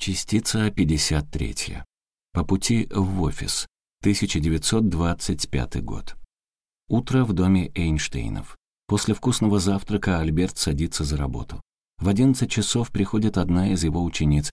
Частица 53. По пути в офис. 1925 год. Утро в доме Эйнштейнов. После вкусного завтрака Альберт садится за работу. В 11 часов приходит одна из его учениц,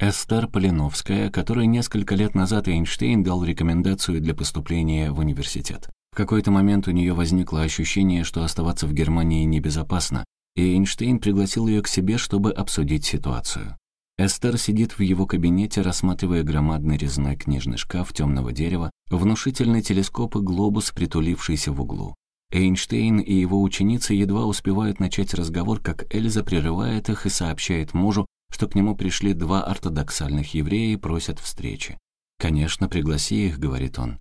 Эстер Полиновская, которой несколько лет назад Эйнштейн дал рекомендацию для поступления в университет. В какой-то момент у нее возникло ощущение, что оставаться в Германии небезопасно, и Эйнштейн пригласил ее к себе, чтобы обсудить ситуацию. Эстер сидит в его кабинете, рассматривая громадный резной книжный шкаф темного дерева, внушительный телескоп и глобус, притулившийся в углу. Эйнштейн и его ученицы едва успевают начать разговор, как Эльза прерывает их и сообщает мужу, что к нему пришли два ортодоксальных еврея и просят встречи. «Конечно, пригласи их», — говорит он.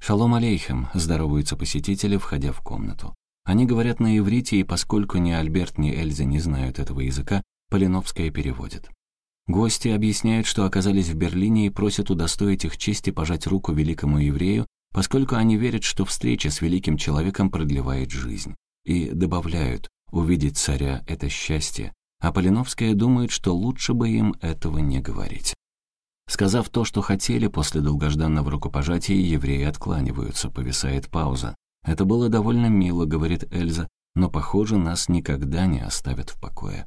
«Шалом алейхем», — здороваются посетители, входя в комнату. Они говорят на иврите, и поскольку ни Альберт, ни Эльза не знают этого языка, Полиновская переводит. Гости объясняют, что оказались в Берлине и просят удостоить их чести пожать руку великому еврею, поскольку они верят, что встреча с великим человеком продлевает жизнь. И добавляют, увидеть царя — это счастье, а Полиновская думает, что лучше бы им этого не говорить. Сказав то, что хотели, после долгожданного рукопожатия евреи откланиваются, повисает пауза. «Это было довольно мило», — говорит Эльза, «но, похоже, нас никогда не оставят в покое».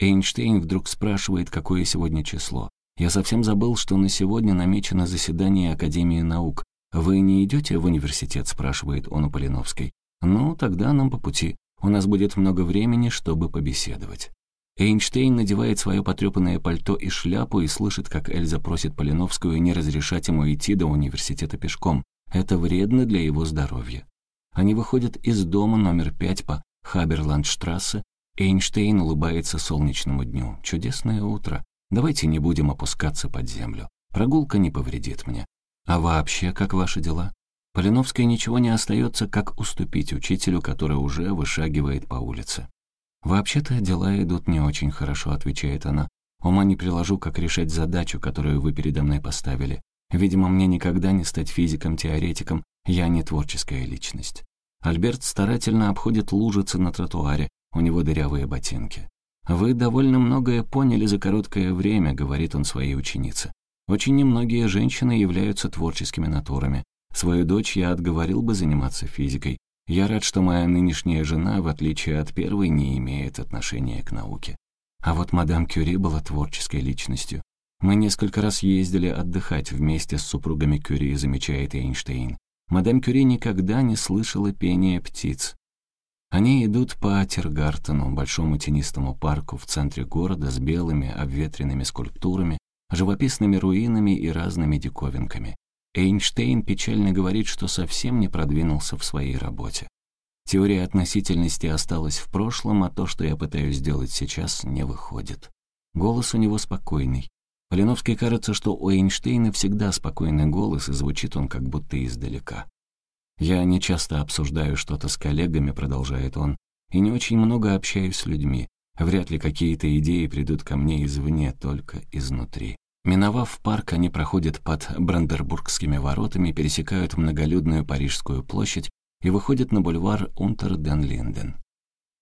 Эйнштейн вдруг спрашивает, какое сегодня число. «Я совсем забыл, что на сегодня намечено заседание Академии наук. Вы не идете в университет?» — спрашивает он у Полиновской. «Ну, тогда нам по пути. У нас будет много времени, чтобы побеседовать». Эйнштейн надевает свое потрепанное пальто и шляпу и слышит, как Эльза просит Полиновскую не разрешать ему идти до университета пешком. Это вредно для его здоровья. Они выходят из дома номер пять по Хаберландштрассе Эйнштейн улыбается солнечному дню. Чудесное утро. Давайте не будем опускаться под землю. Прогулка не повредит мне. А вообще, как ваши дела? Полиновской ничего не остается, как уступить учителю, который уже вышагивает по улице. «Вообще-то дела идут не очень хорошо», — отвечает она. «Ума не приложу, как решать задачу, которую вы передо мной поставили. Видимо, мне никогда не стать физиком-теоретиком, я не творческая личность». Альберт старательно обходит лужицы на тротуаре, у него дырявые ботинки. «Вы довольно многое поняли за короткое время», — говорит он своей ученице. «Очень немногие женщины являются творческими натурами. Свою дочь я отговорил бы заниматься физикой. Я рад, что моя нынешняя жена, в отличие от первой, не имеет отношения к науке. А вот мадам Кюри была творческой личностью. Мы несколько раз ездили отдыхать вместе с супругами Кюри, замечает Эйнштейн. Мадам Кюри никогда не слышала пения птиц. Они идут по Тиргартену, большому тенистому парку в центре города с белыми обветренными скульптурами, живописными руинами и разными диковинками. Эйнштейн печально говорит, что совсем не продвинулся в своей работе. Теория относительности осталась в прошлом, а то, что я пытаюсь сделать сейчас, не выходит. Голос у него спокойный. Полиновский кажется, что у Эйнштейна всегда спокойный голос, и звучит он как будто издалека. «Я не часто обсуждаю что-то с коллегами», — продолжает он, «и не очень много общаюсь с людьми. Вряд ли какие-то идеи придут ко мне извне, только изнутри». Миновав парк, они проходят под Брандербургскими воротами, пересекают многолюдную Парижскую площадь и выходят на бульвар Унтер-ден-Линден.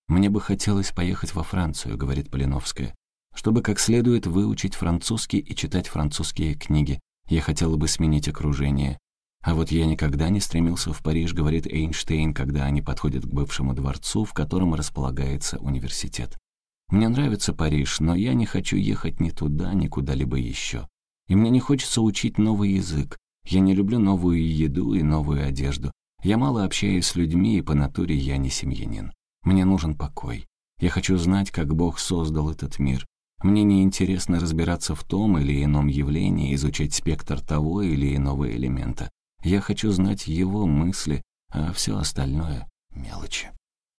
«Мне бы хотелось поехать во Францию», — говорит Полиновская, «чтобы как следует выучить французский и читать французские книги. Я хотела бы сменить окружение. А вот я никогда не стремился в Париж, говорит Эйнштейн, когда они подходят к бывшему дворцу, в котором располагается университет. Мне нравится Париж, но я не хочу ехать ни туда, ни куда-либо еще. И мне не хочется учить новый язык. Я не люблю новую еду и новую одежду. Я мало общаюсь с людьми, и по натуре я не семьянин. Мне нужен покой. Я хочу знать, как Бог создал этот мир. Мне не интересно разбираться в том или ином явлении, изучать спектр того или иного элемента. Я хочу знать его мысли, а все остальное — мелочи.